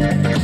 Thank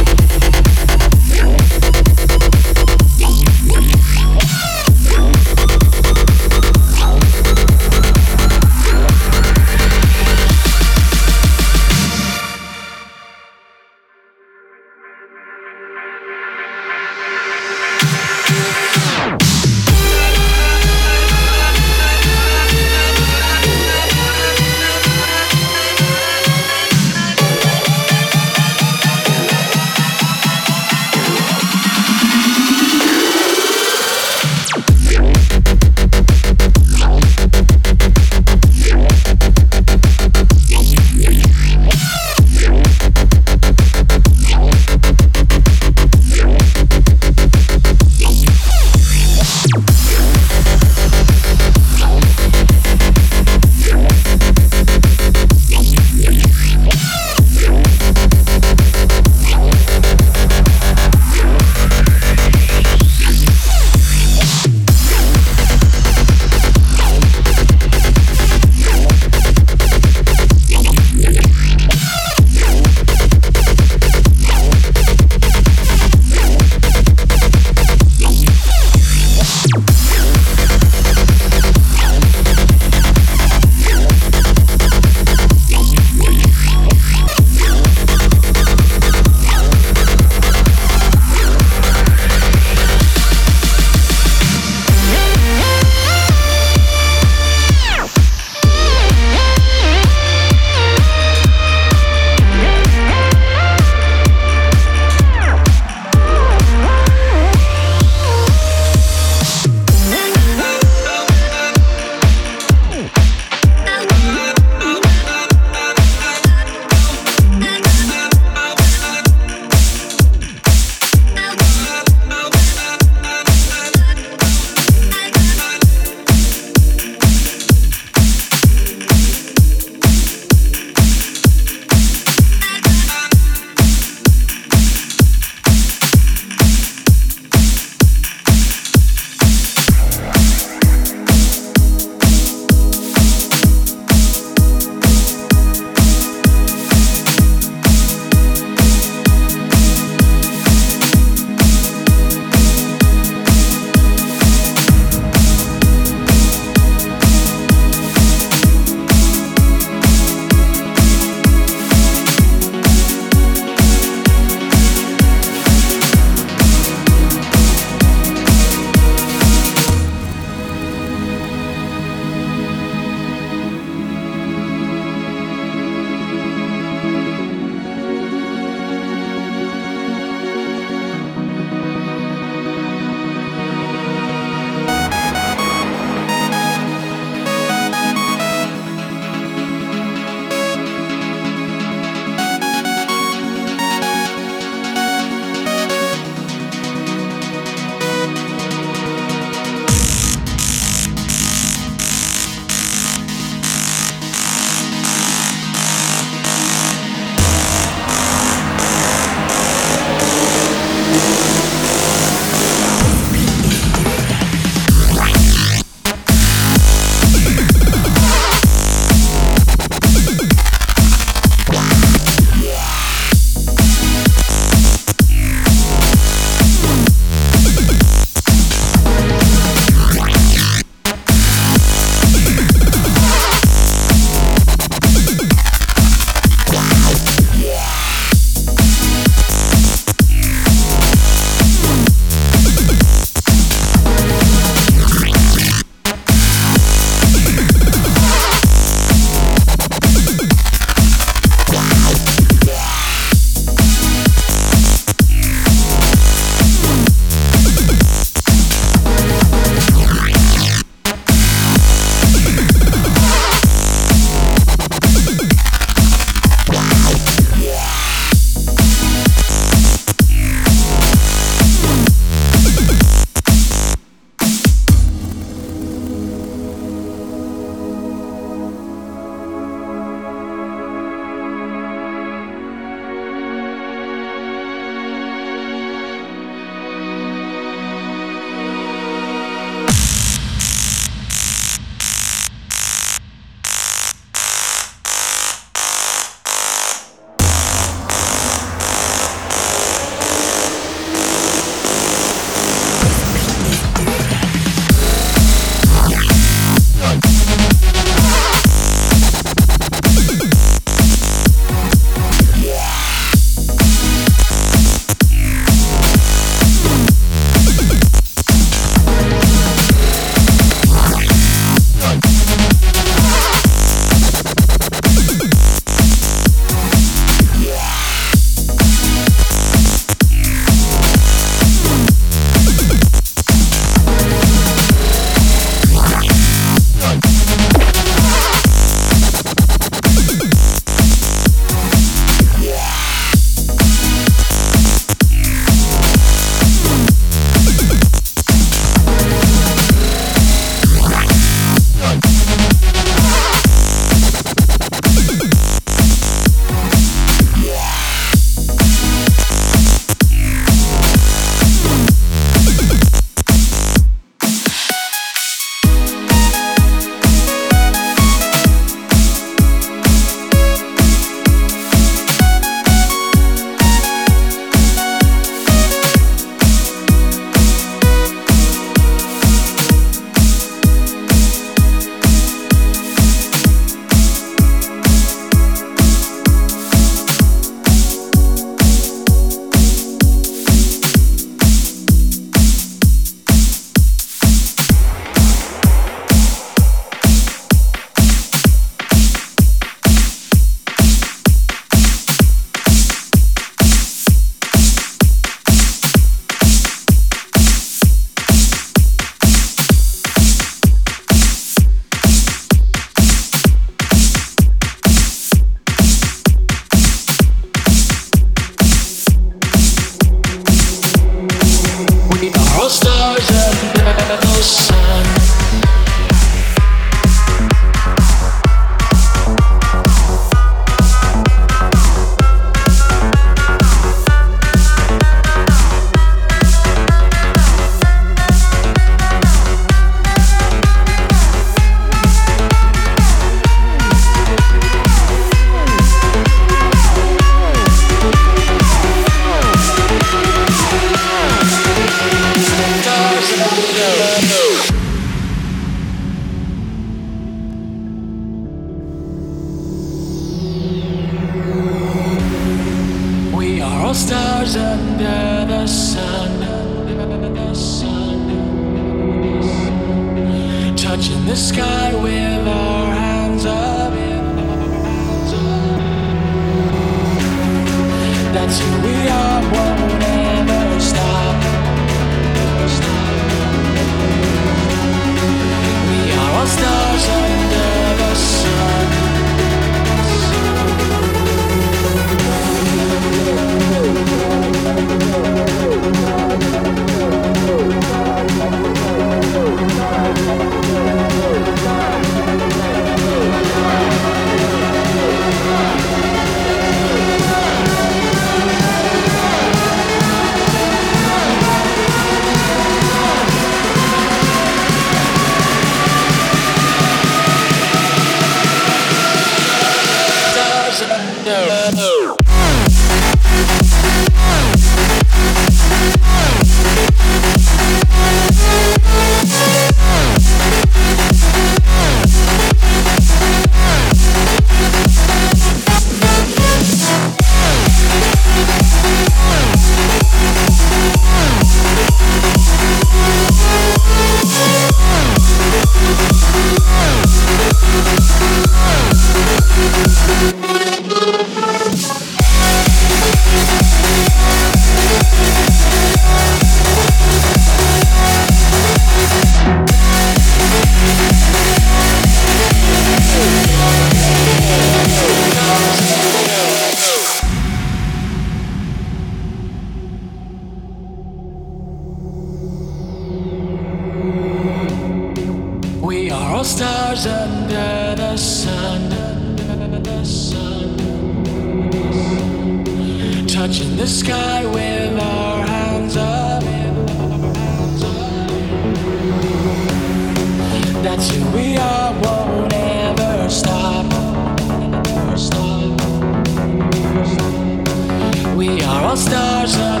Осторожно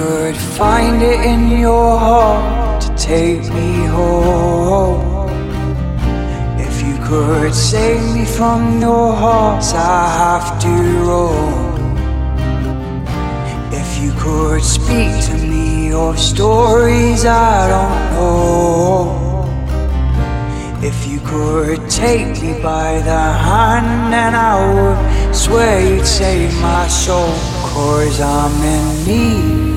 could find it in your heart to take me home. If you could save me from your hearts, I have to roam. If you could speak to me of stories I don't know. If you could take me by the hand, then I would swear you'd save my soul. Cause I'm inebriated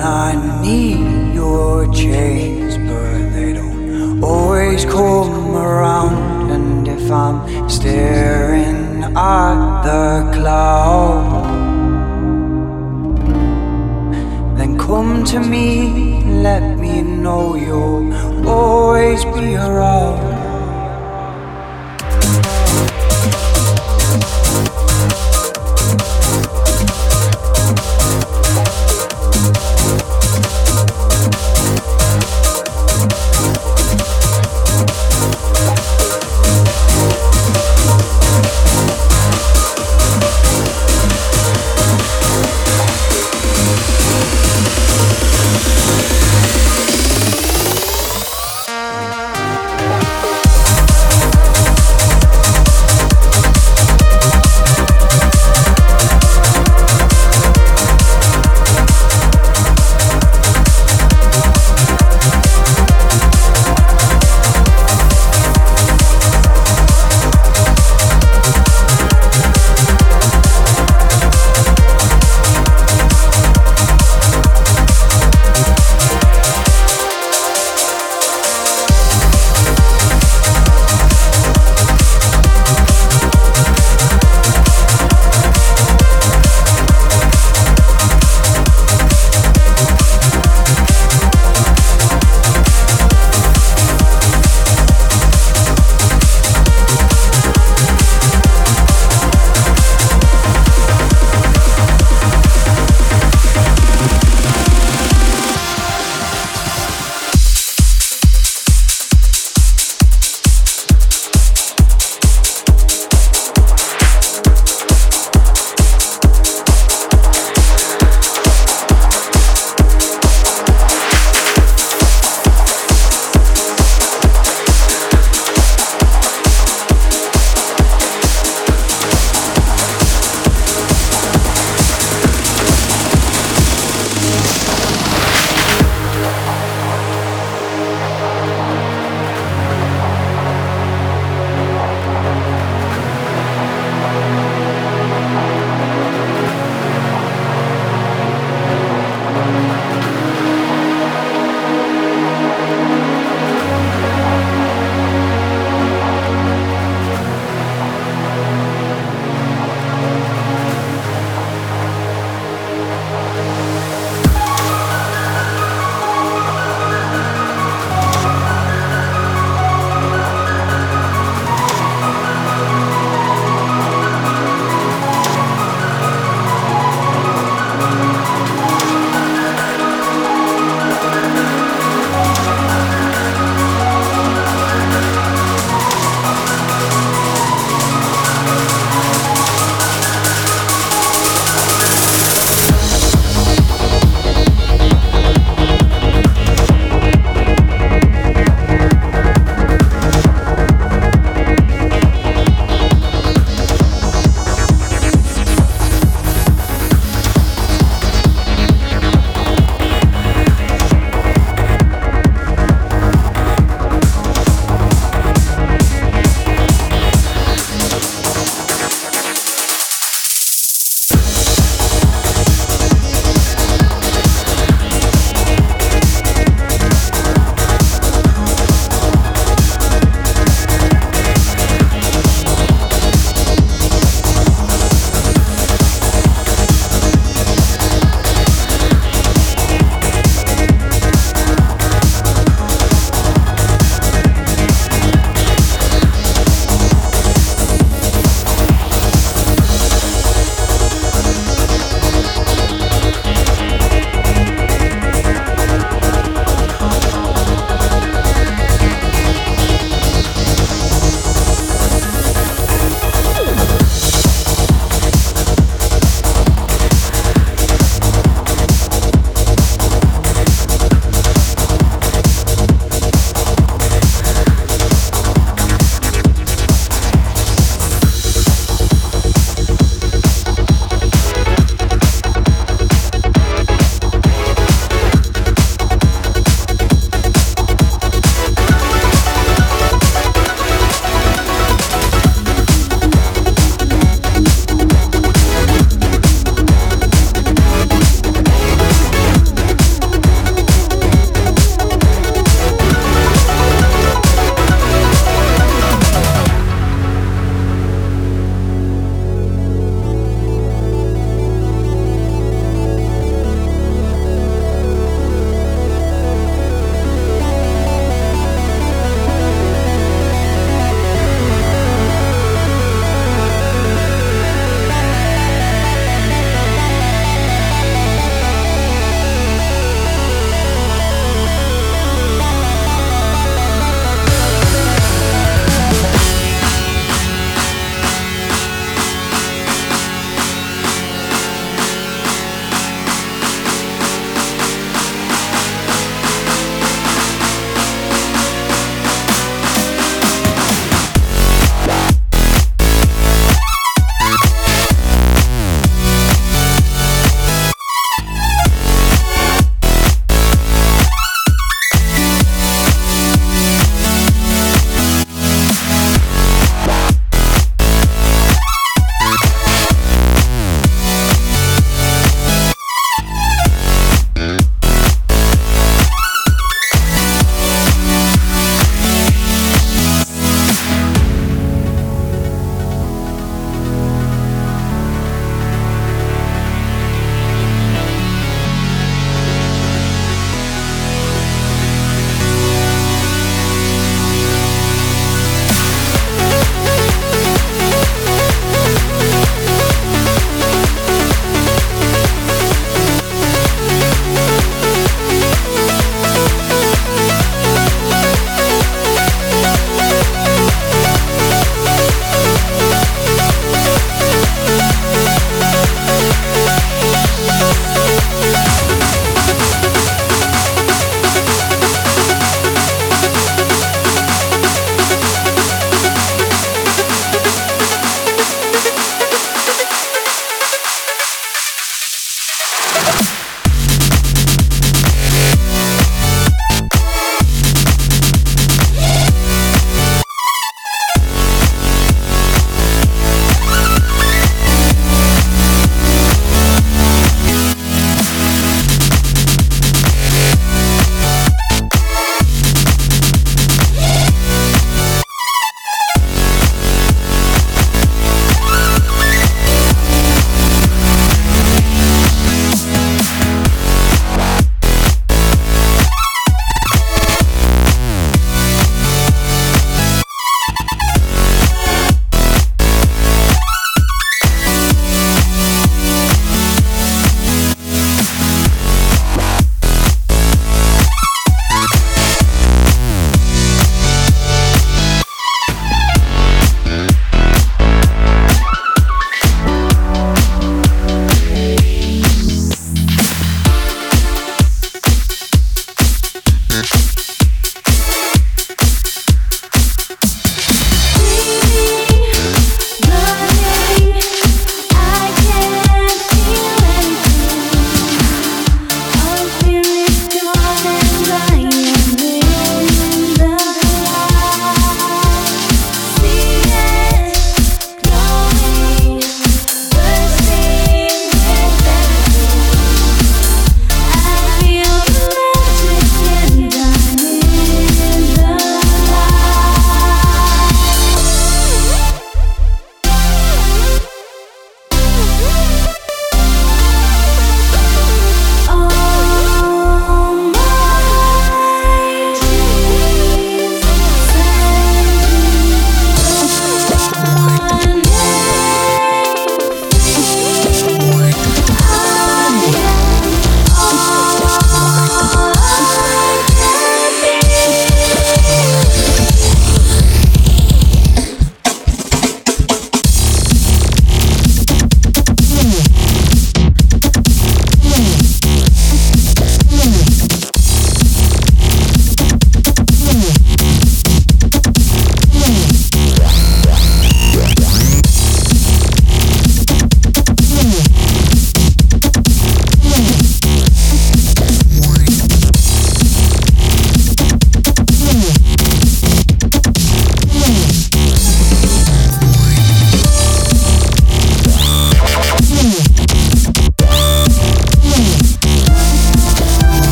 I need your chains, but they don't always come around. And if I'm staring at the clouds, then Come to me, let me know you'll always be around.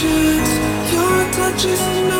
Your touch is enough.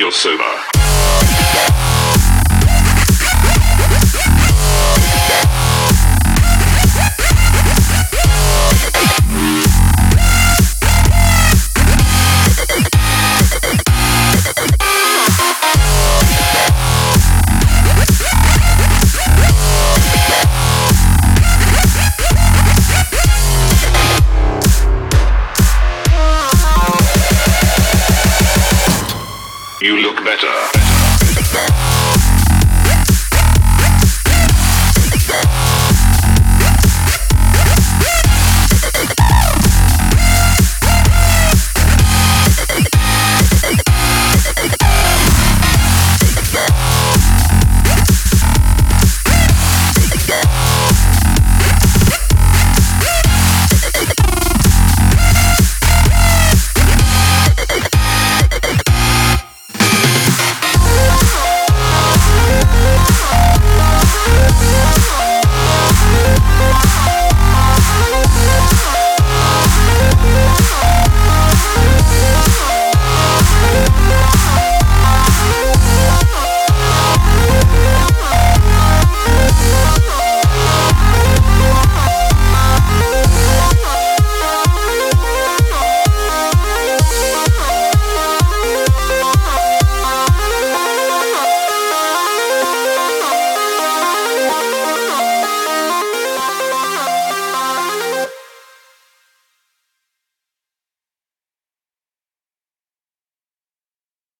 Better when